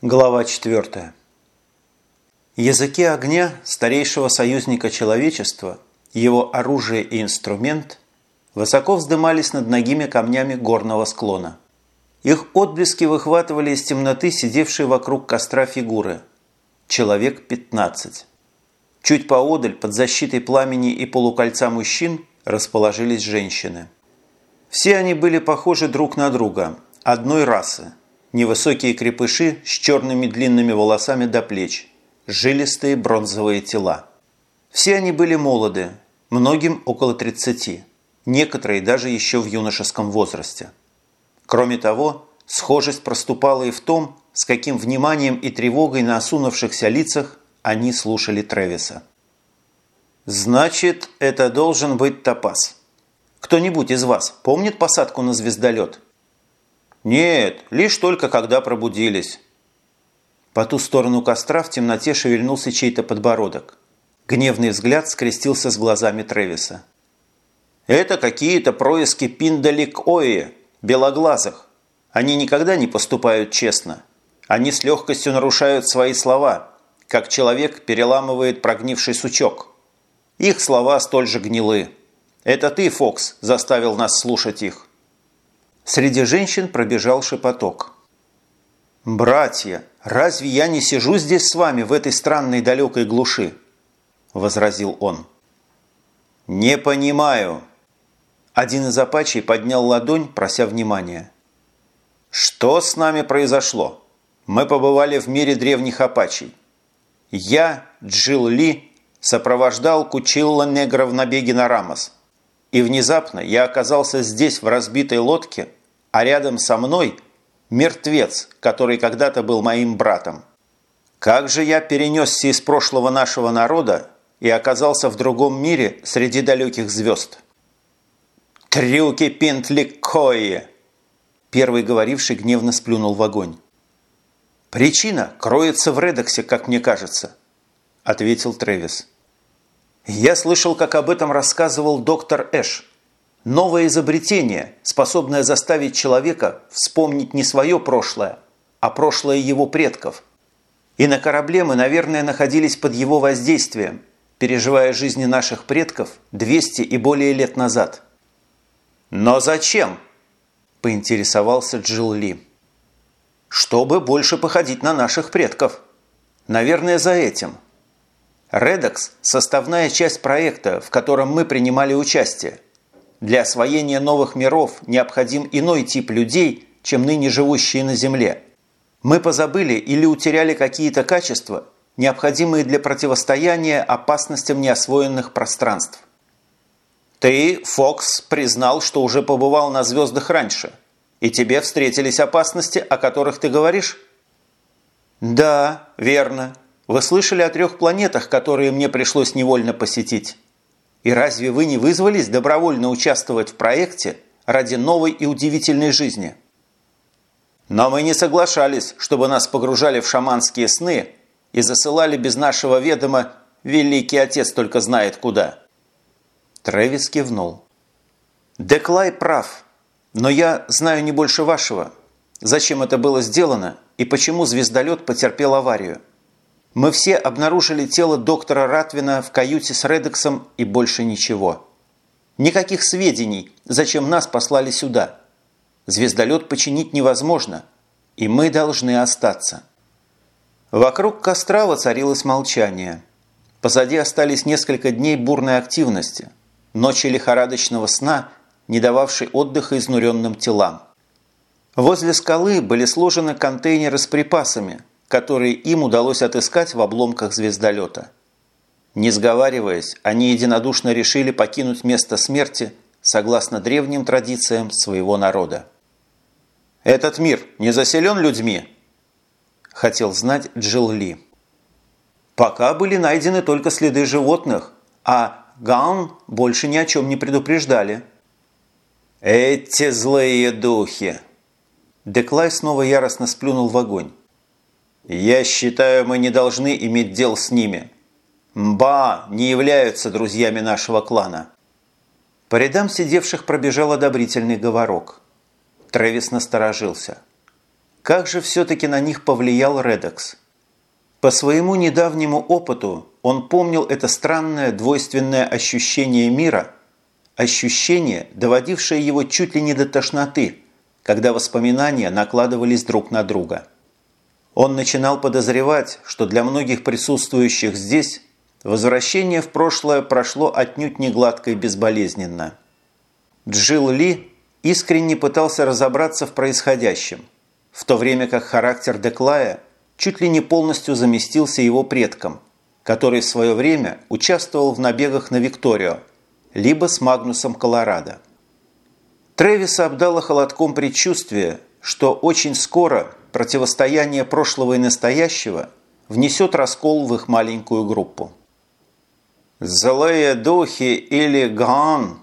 Глава 4. Языки огня старейшего союзника человечества, его оружие и инструмент высоко вздымались над ногими камнями горного склона. Их отблески выхватывали из темноты сидевшие вокруг костра фигуры. Человек 15. Чуть поодаль, под защитой пламени и полукольца мужчин, расположились женщины. Все они были похожи друг на друга, одной расы – Невысокие крепыши с черными длинными волосами до плеч, жилистые бронзовые тела. Все они были молоды, многим около 30, некоторые даже еще в юношеском возрасте. Кроме того, схожесть проступала и в том, с каким вниманием и тревогой на осунувшихся лицах они слушали Тревиса. «Значит, это должен быть топаз. Кто-нибудь из вас помнит посадку на звездолет?» «Нет, лишь только когда пробудились». По ту сторону костра в темноте шевельнулся чей-то подбородок. Гневный взгляд скрестился с глазами Тревиса. «Это какие-то происки пиндалик-ои, белоглазых. Они никогда не поступают честно. Они с легкостью нарушают свои слова, как человек переламывает прогнивший сучок. Их слова столь же гнилы. Это ты, Фокс, заставил нас слушать их. Среди женщин пробежал шепоток. «Братья, разве я не сижу здесь с вами в этой странной далекой глуши?» – возразил он. «Не понимаю». Один из апачей поднял ладонь, прося внимания. «Что с нами произошло? Мы побывали в мире древних апачей. Я, Джилл Ли, сопровождал Кучилла Негра в набеге на Рамос. И внезапно я оказался здесь, в разбитой лодке, а рядом со мной мертвец, который когда-то был моим братом. Как же я перенесся из прошлого нашего народа и оказался в другом мире среди далеких звезд? «Трюки Пинтликои!» Первый говоривший гневно сплюнул в огонь. «Причина кроется в Редоксе, как мне кажется», – ответил Трэвис. «Я слышал, как об этом рассказывал доктор Эш. Новое изобретение, способное заставить человека вспомнить не свое прошлое, а прошлое его предков. И на корабле мы, наверное, находились под его воздействием, переживая жизни наших предков 200 и более лет назад. «Но зачем?» – поинтересовался Джилл Ли. «Чтобы больше походить на наших предков. Наверное, за этим». Редекс – составная часть проекта, в котором мы принимали участие – для освоения новых миров необходим иной тип людей, чем ныне живущие на Земле. Мы позабыли или утеряли какие-то качества, необходимые для противостояния опасностям неосвоенных пространств. Ты, Фокс, признал, что уже побывал на звездах раньше, и тебе встретились опасности, о которых ты говоришь? Да, верно. Вы слышали о трех планетах, которые мне пришлось невольно посетить. И разве вы не вызвались добровольно участвовать в проекте ради новой и удивительной жизни? Но мы не соглашались, чтобы нас погружали в шаманские сны и засылали без нашего ведома «Великий Отец только знает куда». Трэвис кивнул. Деклай прав, но я знаю не больше вашего. Зачем это было сделано и почему звездолет потерпел аварию? Мы все обнаружили тело доктора Ратвина в каюте с Редексом и больше ничего. Никаких сведений, зачем нас послали сюда. Звездолет починить невозможно, и мы должны остаться. Вокруг костра воцарилось молчание. Позади остались несколько дней бурной активности, ночи лихорадочного сна, не дававшей отдыха изнуренным телам. Возле скалы были сложены контейнеры с припасами, которые им удалось отыскать в обломках звездолета. Не сговариваясь, они единодушно решили покинуть место смерти согласно древним традициям своего народа. «Этот мир не заселен людьми?» – хотел знать Джилл Ли. «Пока были найдены только следы животных, а Гаун больше ни о чем не предупреждали». «Эти злые духи!» Деклай снова яростно сплюнул в огонь. Я считаю, мы не должны иметь дел с ними. Мба не являются друзьями нашего клана. По рядам сидевших пробежал одобрительный говорок. Трэвис насторожился. Как же все-таки на них повлиял Редекс? По своему недавнему опыту он помнил это странное двойственное ощущение мира, ощущение, доводившее его чуть ли не до тошноты, когда воспоминания накладывались друг на друга. Он начинал подозревать, что для многих присутствующих здесь возвращение в прошлое прошло отнюдь не гладко и безболезненно. Джилл Ли искренне пытался разобраться в происходящем, в то время как характер Деклая чуть ли не полностью заместился его предком, который в свое время участвовал в набегах на Викторию, либо с Магнусом Колорадо. Тревиса обдало холодком предчувствие, что очень скоро противостояние прошлого и настоящего внесет раскол в их маленькую группу. «Злые духи или ган?»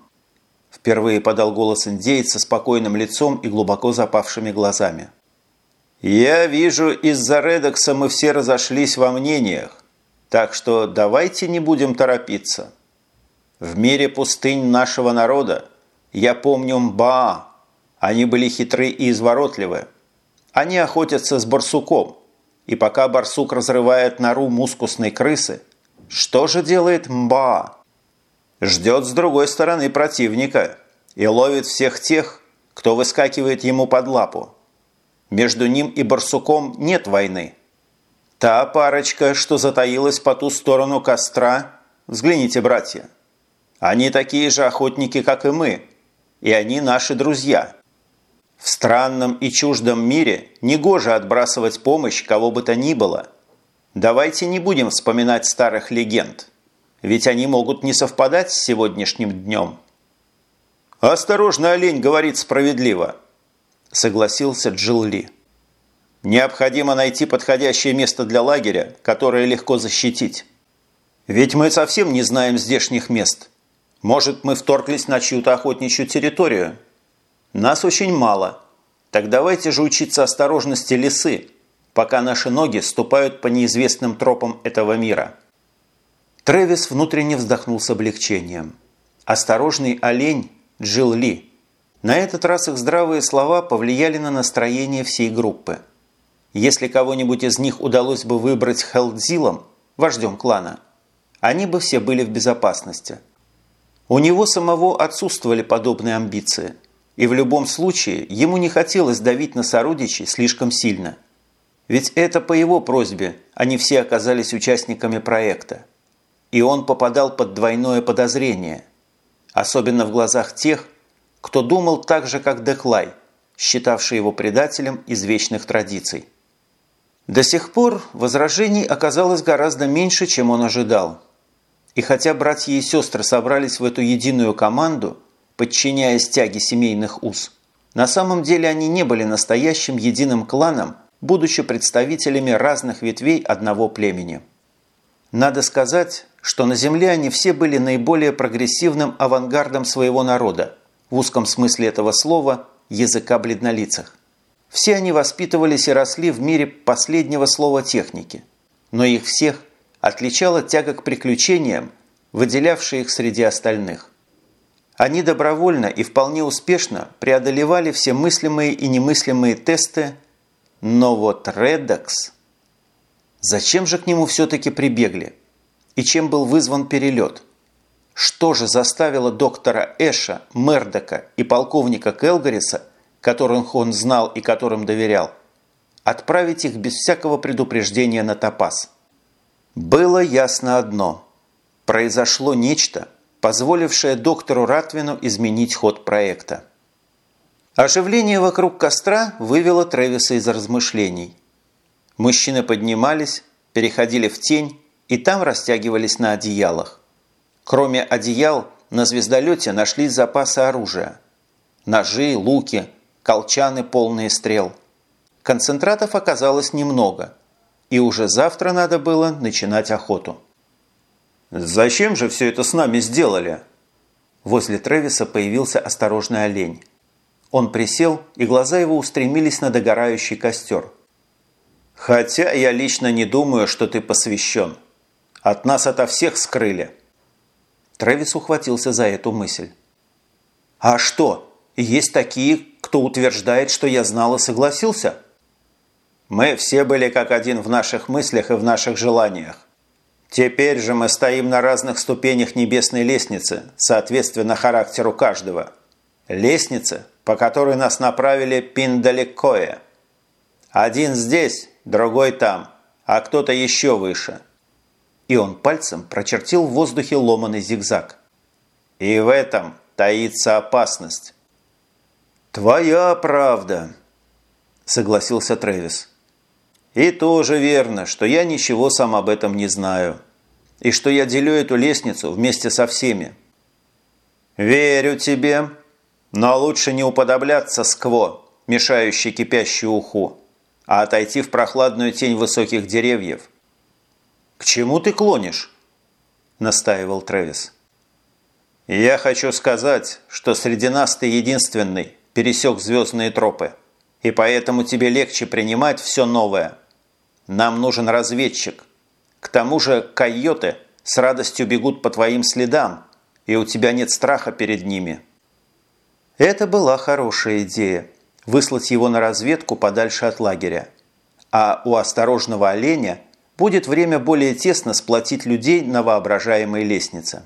Впервые подал голос индейца спокойным лицом и глубоко запавшими глазами. «Я вижу, из-за Редекса мы все разошлись во мнениях, так что давайте не будем торопиться. В мире пустынь нашего народа я помню Мбаа. Они были хитры и изворотливы. Они охотятся с барсуком, и пока барсук разрывает нору мускусной крысы, что же делает Мбаа? Ждет с другой стороны противника и ловит всех тех, кто выскакивает ему под лапу. Между ним и барсуком нет войны. Та парочка, что затаилась по ту сторону костра, взгляните, братья. Они такие же охотники, как и мы, и они наши друзья. В странном и чуждом мире негоже отбрасывать помощь кого бы то ни было. Давайте не будем вспоминать старых легенд, ведь они могут не совпадать с сегодняшним днем. «Осторожно, олень говорит справедливо», – согласился Джилл Ли. «Необходимо найти подходящее место для лагеря, которое легко защитить. Ведь мы совсем не знаем здешних мест. Может, мы вторглись на чью-то охотничью территорию? Нас очень мало. Так давайте же учиться осторожности лисы, пока наши ноги ступают по неизвестным тропам этого мира». Трэвис внутренне вздохнул с облегчением. Осторожный олень Джилл Ли. На этот раз их здравые слова повлияли на настроение всей группы. Если кого-нибудь из них удалось бы выбрать Хелдзилом, вождем клана, они бы все были в безопасности. У него самого отсутствовали подобные амбиции, и в любом случае ему не хотелось давить на сородичей слишком сильно. Ведь это по его просьбе они все оказались участниками проекта. И он попадал под двойное подозрение – особенно в глазах тех, кто думал так же, как Деклай, считавший его предателем из вечных традиций. До сих пор возражений оказалось гораздо меньше, чем он ожидал. И хотя братья и сестры собрались в эту единую команду, подчиняясь тяге семейных уз, на самом деле они не были настоящим единым кланом, будучи представителями разных ветвей одного племени. Надо сказать, что на Земле они все были наиболее прогрессивным авангардом своего народа, в узком смысле этого слова языка бледнолицах. Все они воспитывались и росли в мире последнего слова техники, но их всех отличала тяга к приключениям, выделявшая их среди остальных. Они добровольно и вполне успешно преодолевали все мыслимые и немыслимые тесты, но вот Редокс... Зачем же к нему все-таки прибегли? и чем был вызван перелет. Что же заставило доктора Эша, Мердока и полковника Келгариса, которых он знал и которым доверял, отправить их без всякого предупреждения на топаз? Было ясно одно. Произошло нечто, позволившее доктору Ратвину изменить ход проекта. Оживление вокруг костра вывело Трэвиса из размышлений. Мужчины поднимались, переходили в тень и там растягивались на одеялах. Кроме одеял, на звездолете нашлись запасы оружия. Ножи, луки, колчаны, полные стрел. Концентратов оказалось немного, и уже завтра надо было начинать охоту. «Зачем же все это с нами сделали?» Возле Тревиса появился осторожный олень. Он присел, и глаза его устремились на догорающий костер. «Хотя я лично не думаю, что ты посвящен». От нас ото всех скрыли». Трэвис ухватился за эту мысль. «А что, есть такие, кто утверждает, что я знал и согласился?» Мы все были как один в наших мыслях и в наших желаниях. Теперь же мы стоим на разных ступенях небесной лестницы, соответственно характеру каждого. Лестница, по которой нас направили Пиндалекое. Один здесь, другой там, а кто-то еще выше. И он пальцем прочертил в воздухе ломаный зигзаг. И в этом таится опасность. «Твоя правда», – согласился Трэвис. «И тоже верно, что я ничего сам об этом не знаю, и что я делю эту лестницу вместе со всеми». «Верю тебе, но лучше не уподобляться скво, мешающей кипящую уху, а отойти в прохладную тень высоких деревьев». «К чему ты клонишь?» – настаивал Трэвис. «Я хочу сказать, что среди нас ты единственный, пересек звездные тропы, и поэтому тебе легче принимать все новое. Нам нужен разведчик. К тому же койоты с радостью бегут по твоим следам, и у тебя нет страха перед ними». Это была хорошая идея – выслать его на разведку подальше от лагеря. А у осторожного оленя будет время более тесно сплотить людей на воображаемой лестнице.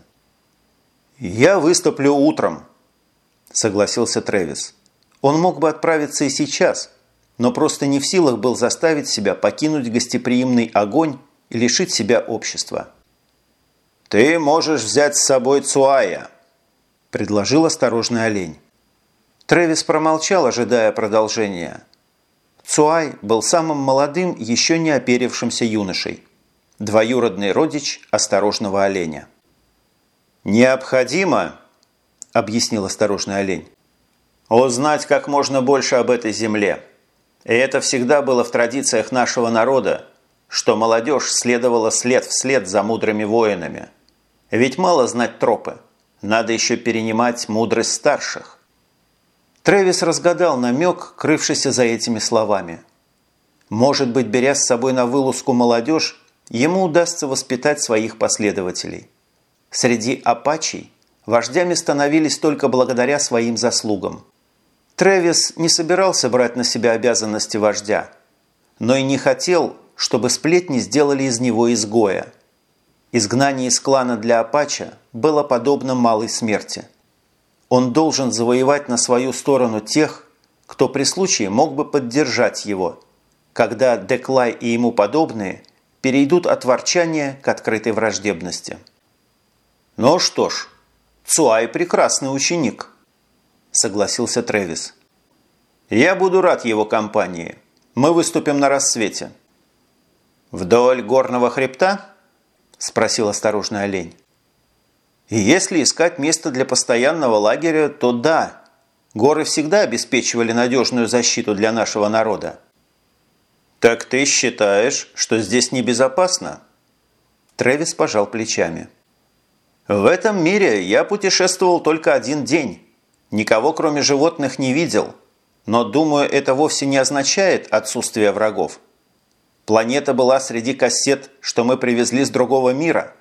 «Я выступлю утром», – согласился Трэвис. Он мог бы отправиться и сейчас, но просто не в силах был заставить себя покинуть гостеприимный огонь и лишить себя общества. «Ты можешь взять с собой Цуая», – предложил осторожный олень. Трэвис промолчал, ожидая продолжения. Цуай был самым молодым, еще не оперившимся юношей. Двоюродный родич осторожного оленя. «Необходимо», – объяснил осторожный олень, Узнать как можно больше об этой земле. И это всегда было в традициях нашего народа, что молодежь следовала след вслед за мудрыми воинами. Ведь мало знать тропы, надо еще перенимать мудрость старших. Трэвис разгадал намек, крывшийся за этими словами. Может быть, беря с собой на вылазку молодежь, ему удастся воспитать своих последователей. Среди апачей вождями становились только благодаря своим заслугам – Трэвис не собирался брать на себя обязанности вождя, но и не хотел, чтобы сплетни сделали из него изгоя. Изгнание из клана для Апача было подобно малой смерти. Он должен завоевать на свою сторону тех, кто при случае мог бы поддержать его, когда Деклай и ему подобные перейдут от ворчания к открытой враждебности. Ну что ж, Цуай прекрасный ученик –– согласился Трэвис. «Я буду рад его компании. Мы выступим на рассвете». «Вдоль горного хребта?» – спросил осторожный олень. Если искать место для постоянного лагеря, то да, горы всегда обеспечивали надежную защиту для нашего народа. «Так ты считаешь, что здесь небезопасно?» Трэвис пожал плечами. «В этом мире я путешествовал только один день, Никого, кроме животных, не видел. Но, думаю, это вовсе не означает отсутствие врагов. Планета была среди кассет, что мы привезли с другого мира.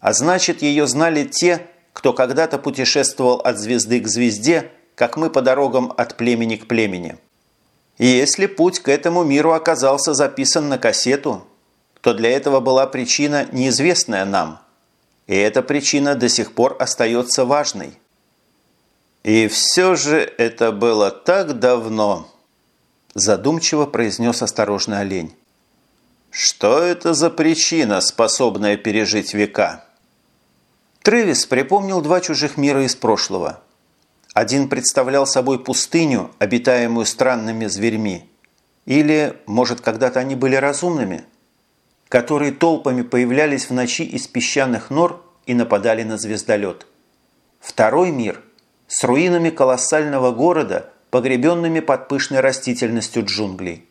А значит, ее знали те, кто когда-то путешествовал от звезды к звезде, как мы по дорогам от племени к племени. И если путь к этому миру оказался записан на кассету, то для этого была причина, неизвестная нам. И эта причина до сих пор остается важной. «И все же это было так давно», – задумчиво произнес осторожный олень. «Что это за причина, способная пережить века?» Трэвис припомнил два чужих мира из прошлого. Один представлял собой пустыню, обитаемую странными зверьми. Или, может, когда-то они были разумными, которые толпами появлялись в ночи из песчаных нор и нападали на звездолет. Второй мир – с руинами колоссального города, погребенными под пышной растительностью джунглей.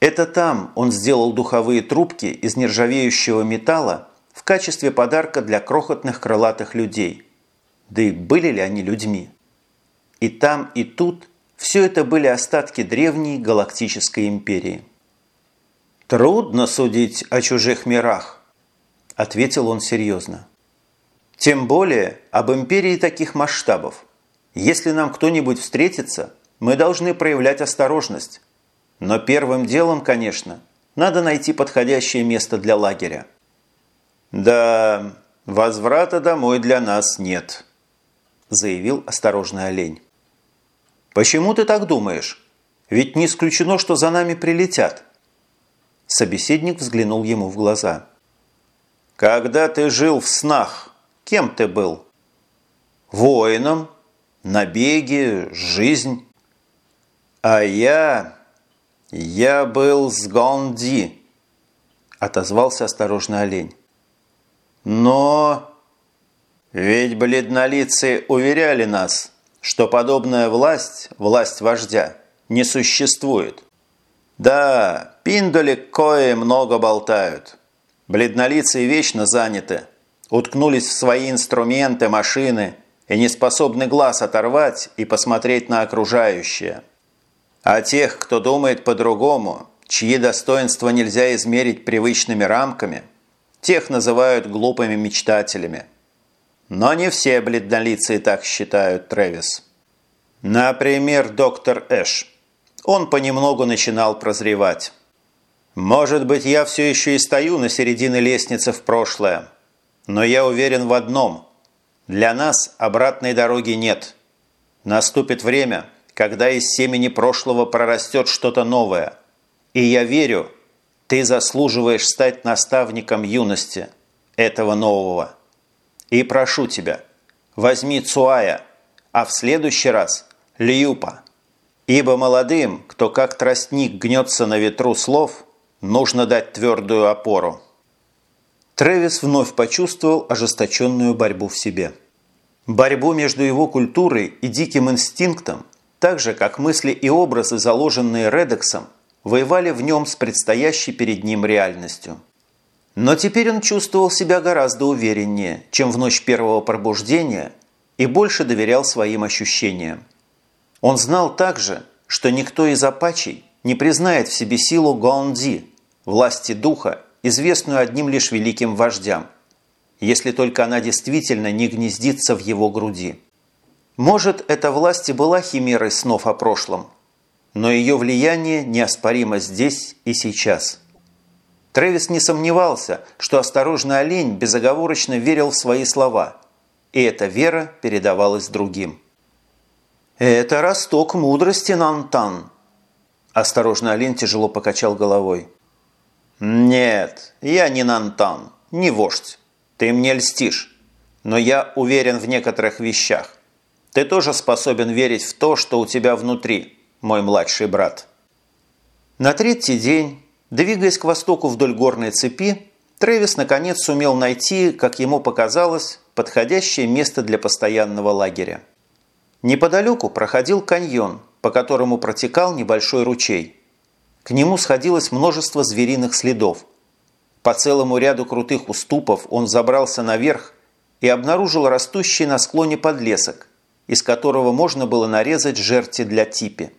Это там он сделал духовые трубки из нержавеющего металла в качестве подарка для крохотных крылатых людей. Да и были ли они людьми? И там, и тут все это были остатки древней галактической империи. «Трудно судить о чужих мирах», – ответил он серьезно. «Тем более об империи таких масштабов. Если нам кто-нибудь встретится, мы должны проявлять осторожность. Но первым делом, конечно, надо найти подходящее место для лагеря. «Да, возврата домой для нас нет», – заявил осторожный олень. «Почему ты так думаешь? Ведь не исключено, что за нами прилетят». Собеседник взглянул ему в глаза. «Когда ты жил в снах, кем ты был?» «Воином, набеги, жизнь». «А я... я был с Гонди», – отозвался осторожный олень. «Но...» «Ведь бледнолицы уверяли нас, что подобная власть, власть вождя, не существует. Да, пиндоли кое много болтают. Бледнолицы вечно заняты, уткнулись в свои инструменты, машины и не способны глаз оторвать и посмотреть на окружающее. А тех, кто думает по-другому, чьи достоинства нельзя измерить привычными рамками, тех называют глупыми мечтателями. Но не все бледнолицые так считают, Трэвис. Например, доктор Эш. Он понемногу начинал прозревать. Может быть, я все еще и стою на середине лестницы в прошлое. Но я уверен в одном. Для нас обратной дороги нет. Наступит время, когда из семени прошлого прорастет что-то новое. И я верю, ты заслуживаешь стать наставником юности, этого нового. И прошу тебя, возьми Цуая, а в следующий раз – Льюпа. Ибо молодым, кто как тростник гнется на ветру слов, нужно дать твердую опору. Трэвис вновь почувствовал ожесточенную борьбу в себе. Борьбу между его культурой и диким инстинктом, так же, как мысли и образы, заложенные Редексом, воевали в нем с предстоящей перед ним реальностью. Но теперь он чувствовал себя гораздо увереннее, чем в ночь первого пробуждения, и больше доверял своим ощущениям. Он знал также, что никто из апачей не признает в себе силу Гонди, власти духа, известную одним лишь великим вождям, если только она действительно не гнездится в его груди. Может, эта власть и была химерой снов о прошлом, но ее влияние неоспоримо здесь и сейчас. Трэвис не сомневался, что осторожный олень безоговорочно верил в свои слова, и эта вера передавалась другим. «Это росток мудрости, Нантан!» Осторожно олень тяжело покачал головой. «Нет, я не Нантан, не вождь. Ты мне льстишь. Но я уверен в некоторых вещах. Ты тоже способен верить в то, что у тебя внутри, мой младший брат». На третий день, двигаясь к востоку вдоль горной цепи, Трэвис наконец сумел найти, как ему показалось, подходящее место для постоянного лагеря. Неподалеку проходил каньон, по которому протекал небольшой ручей. К нему сходилось множество звериных следов. По целому ряду крутых уступов он забрался наверх и обнаружил растущий на склоне подлесок, из которого можно было нарезать жерти для типи.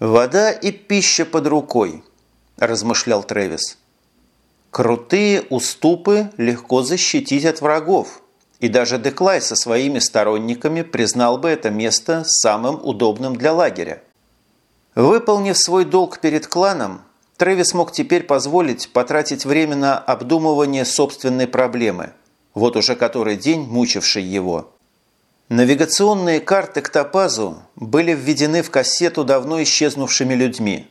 «Вода и пища под рукой», – размышлял Трэвис. «Крутые уступы легко защитить от врагов» И даже Деклай со своими сторонниками признал бы это место самым удобным для лагеря. Выполнив свой долг перед кланом, Трэвис мог теперь позволить потратить время на обдумывание собственной проблемы, вот уже который день мучившей его. Навигационные карты к Топазу были введены в кассету давно исчезнувшими людьми.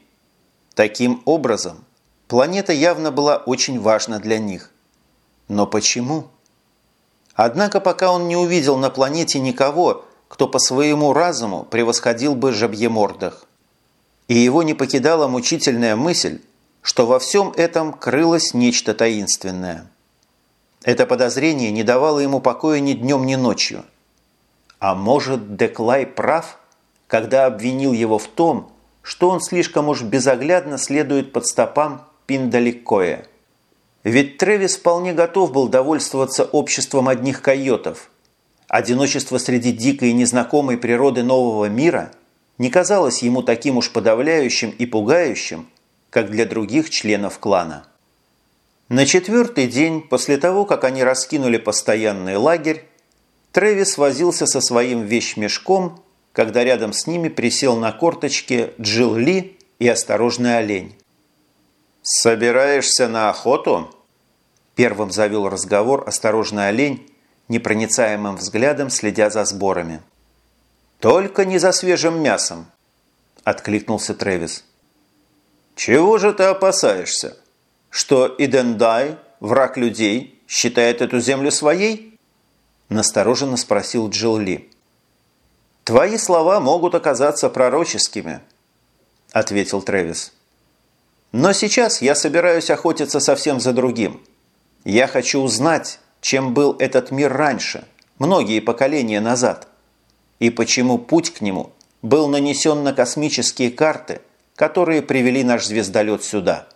Таким образом, планета явно была очень важна для них. Но почему? Однако пока он не увидел на планете никого, кто по своему разуму превосходил бы жабьемордах. И его не покидала мучительная мысль, что во всем этом крылось нечто таинственное. Это подозрение не давало ему покоя ни днем, ни ночью. А может, Деклай прав, когда обвинил его в том, что он слишком уж безоглядно следует под стопам Пиндаликоя? Ведь Трэвис вполне готов был довольствоваться обществом одних койотов. Одиночество среди дикой и незнакомой природы нового мира не казалось ему таким уж подавляющим и пугающим, как для других членов клана. На четвертый день после того, как они раскинули постоянный лагерь, Трэвис возился со своим вещмешком, когда рядом с ними присел на корточке Джилл Ли и осторожный олень. «Собираешься на охоту?» Первым завел разговор осторожный олень, непроницаемым взглядом следя за сборами. «Только не за свежим мясом», – откликнулся Трэвис. «Чего же ты опасаешься? Что Идендай, враг людей, считает эту землю своей?» – настороженно спросил Джилл Ли. «Твои слова могут оказаться пророческими», – ответил Трэвис. «Но сейчас я собираюсь охотиться совсем за другим. Я хочу узнать, чем был этот мир раньше, многие поколения назад, и почему путь к нему был нанесен на космические карты, которые привели наш звездолет сюда.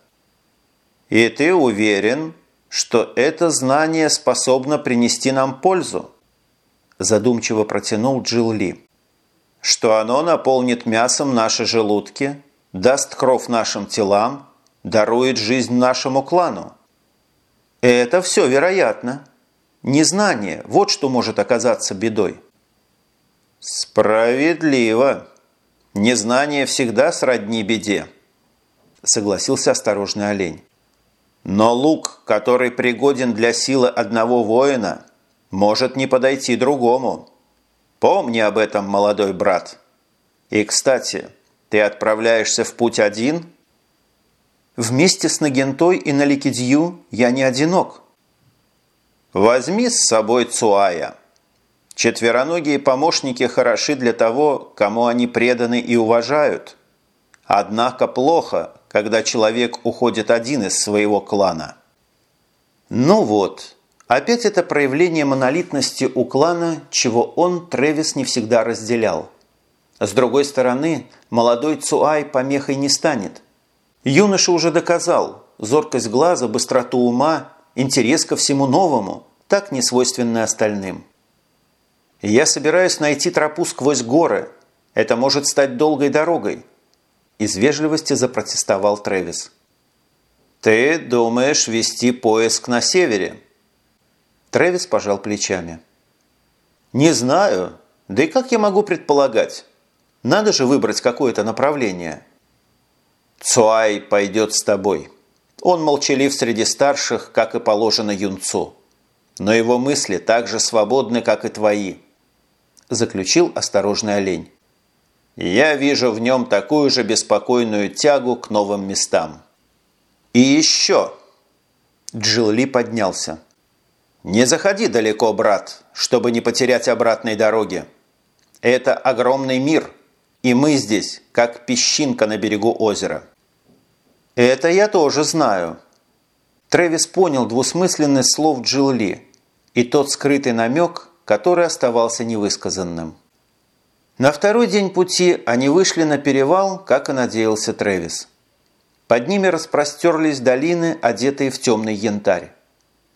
И ты уверен, что это знание способно принести нам пользу? Задумчиво протянул Джилл Ли. Что оно наполнит мясом наши желудки, даст кровь нашим телам, дарует жизнь нашему клану. Это все вероятно. Незнание – вот что может оказаться бедой. Справедливо. Незнание всегда сродни беде, согласился осторожный олень. Но лук, который пригоден для силы одного воина, может не подойти другому. Помни об этом, молодой брат. И, кстати, ты отправляешься в путь один? Вместе с Нагентой и Наликидью я не одинок. Возьми с собой Цуая. Четвероногие помощники хороши для того, кому они преданы и уважают. Однако плохо, когда человек уходит один из своего клана. Ну вот, опять это проявление монолитности у клана, чего он, Тревис, не всегда разделял. С другой стороны, молодой Цуай помехой не станет. Юноша уже доказал, зоркость глаза, быстроту ума, интерес ко всему новому, так не свойственны остальным. Я собираюсь найти тропу сквозь горы. Это может стать долгой дорогой. Из вежливости запротестовал Трэвис. Ты думаешь вести поиск на севере? Трэвис пожал плечами. Не знаю. Да и как я могу предполагать? Надо же выбрать какое-то направление. Цуай пойдет с тобой. Он молчалив среди старших, как и положено юнцу. Но его мысли так же свободны, как и твои заключил осторожный олень. «Я вижу в нем такую же беспокойную тягу к новым местам». «И еще!» Джилли поднялся. «Не заходи далеко, брат, чтобы не потерять обратной дороги. Это огромный мир, и мы здесь, как песчинка на берегу озера». «Это я тоже знаю». Трэвис понял двусмысленность слов Джилли и тот скрытый намек, который оставался невысказанным. На второй день пути они вышли на перевал, как и надеялся Трэвис. Под ними распростерлись долины, одетые в темный янтарь.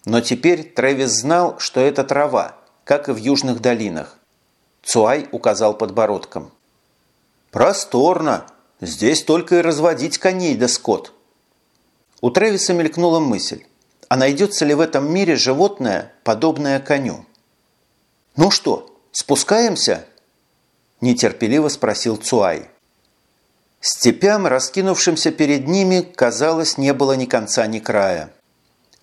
Но теперь Трэвис знал, что это трава, как и в южных долинах. Цуай указал подбородком. «Просторно. Здесь только и разводить коней да скот». У Трэвиса мелькнула мысль, а найдется ли в этом мире животное, подобное коню? «Ну что, спускаемся?» – нетерпеливо спросил Цуай. Степям, раскинувшимся перед ними, казалось, не было ни конца, ни края.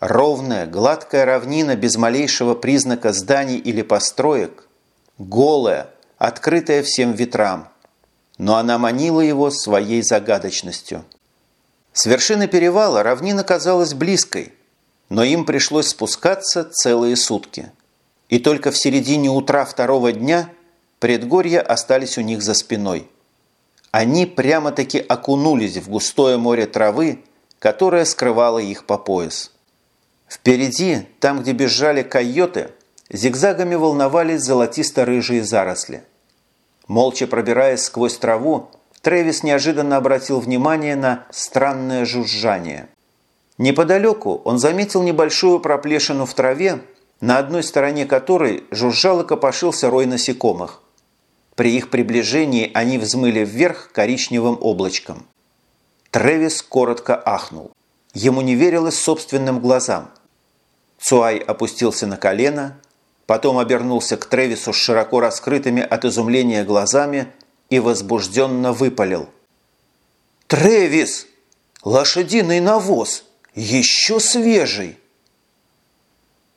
Ровная, гладкая равнина без малейшего признака зданий или построек, голая, открытая всем ветрам, но она манила его своей загадочностью. С вершины перевала равнина казалась близкой, но им пришлось спускаться целые сутки – и только в середине утра второго дня предгорья остались у них за спиной. Они прямо-таки окунулись в густое море травы, которое скрывало их по пояс. Впереди, там, где бежали койоты, зигзагами волновались золотисто-рыжие заросли. Молча пробираясь сквозь траву, Трэвис неожиданно обратил внимание на странное жужжание. Неподалеку он заметил небольшую проплешину в траве, на одной стороне которой жужжал и копошился рой насекомых. При их приближении они взмыли вверх коричневым облачком. Тревис коротко ахнул. Ему не верилось собственным глазам. Цуай опустился на колено, потом обернулся к Тревису с широко раскрытыми от изумления глазами и возбужденно выпалил. Тревис! Лошадиный навоз! Еще свежий!»